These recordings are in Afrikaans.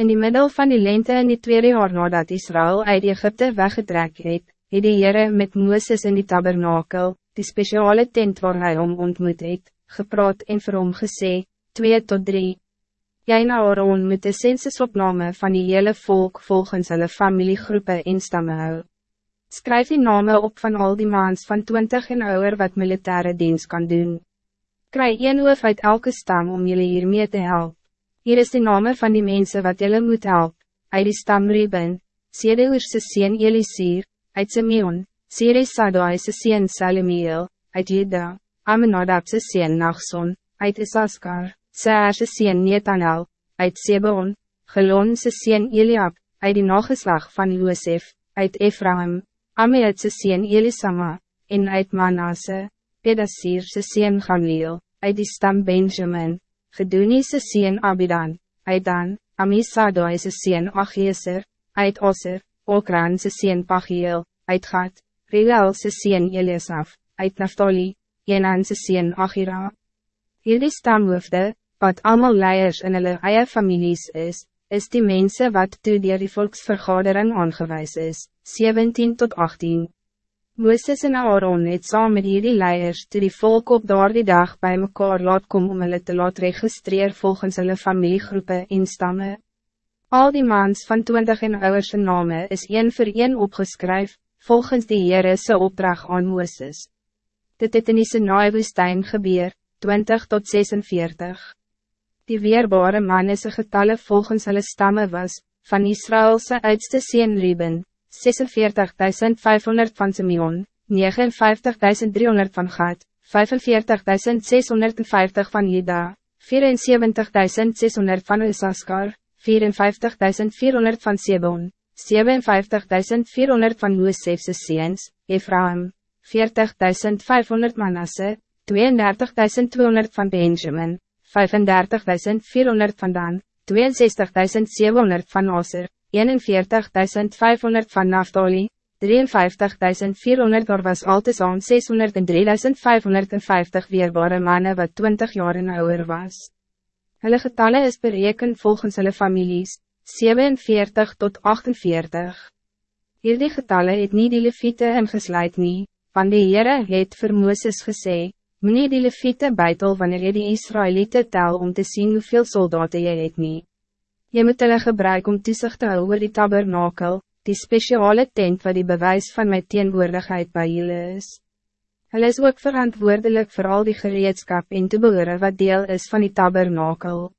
In die middel van die lente in die tweede jaar nadat Israël uit Egypte weggetrek het, het die Heere met Mooses in die tabernakel, die speciale tent waar hij om ontmoet het, gepraat en vir hom gesê, 2 tot 3. Jy na Aaron moet de censusopname van die hele volk volgens hulle familiegroepen instamme hou. Skryf die name op van al die maans van 20 en ouder wat militaire dienst kan doen. Kry een hoof uit elke stam om jullie hiermee te helpen. Hier is de naam van die mensen wat jullie moet helpen. Uit die stam Ruben, Sedeoerse sien Elisir, uit Simeon, Sere Sadoise sien Salemiel, uit Juda, Amenadabse sien Nachson, uit Isaskar, Seerse sien Netanel, uit Sebeon, Gelonse sien Eliab, uit die nageslag van Josef, uit Ephraim, Ameetse sien Elisama, en uit Manasse, Pedasirse sien Gamliel, uit die stam Benjamin, Gedooniese sien Abidan, uit Dan, Amisadoise sien Achieser, uit Osser, Okranse sien Pagiel, uit Gat, Rielse sien Elisaf, uit Naftali, Jenanse sien Achira. Hierdie stamhoofde, wat allemaal leiers in hulle eie families is, is die mensen wat toe dier die volksvergadering aangewijs is, 17 tot 18. Mooses en Aaron het saam met hierdie leiers toe die volk op daar die dag bij mekaar laat kom om hulle te laat registreer volgens hulle familiegroepen instamme. Al die maans van 20 en ouwerse name is een voor een opgeskryf, volgens die Heerese opdracht aan Mooses. Dit het in die Sinai woestijn gebeur, 20 tot 46. Die weerbare man is getalle volgens hulle stamme was, van Israëlse oudste sien Ruben, 46.500 van Simeon, 59.300 van Gad, 45.650 van Juda, 74.600 van Isaskar, 54.400 van Sebon, 57.400 van Joosefse seens, Ephraim, 40.500 Manasse, 32.200 van Benjamin, 35.400 van Dan, 62.700 van Aser, 41.500 van Naftali, 53.400 daar was altesaam 603.550 weerbare mannen wat 20 jaar en ouder was. Hulle getalle is bereken volgens hulle families, 47 tot 48. Hierdie getalle het nie die leviete ingesluid nie, van die Heere het vir Mooses gesê, Meneer die leviete buitel wanneer jy die Israëlieten tel om te zien hoeveel soldaten jy het nie. Je moet hulle gebruik om toezicht te hou oor die tabernakel, die speciale tent wat die bewijs van mijn teenwoordigheid bij julle is. Hulle is ook verantwoordelijk voor al die gereedskap en toebehore wat deel is van die tabernakel.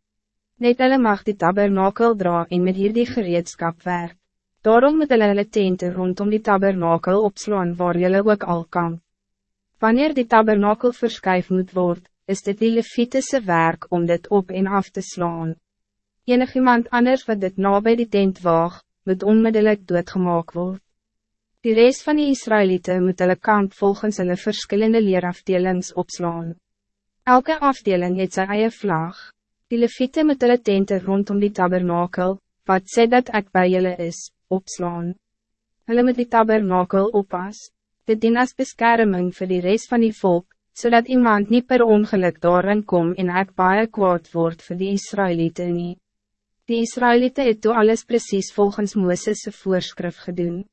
Net hulle mag die tabernakel dra en met hierdie gereedskap werk. Daarom moet hulle hulle tente rondom die tabernakel opslaan waar julle ook al kan. Wanneer die tabernakel verskuif moet worden, is dit die levitische werk om dit op en af te slaan. Enig iemand anders wat dit na bij die tent waag, moet onmiddellijk doodgemaak word. Die rest van die Israëlieten moet hulle kamp volgens hulle verschillende leerafdelings opslaan. Elke afdeling het sy eie vlag. Die leviete moet hulle tente rondom die tabernakel, wat sê dat ek bij julle is, opslaan. Hulle moet die tabernakel oppas. Dit dien as beskerming vir die rest van die volk, zodat iemand niet per ongeluk daarin kom en ek baie kwaad word vir die Israëlieten niet. Die Israëlieten het toe alles precies volgens Mooses' voorschrift gedaan.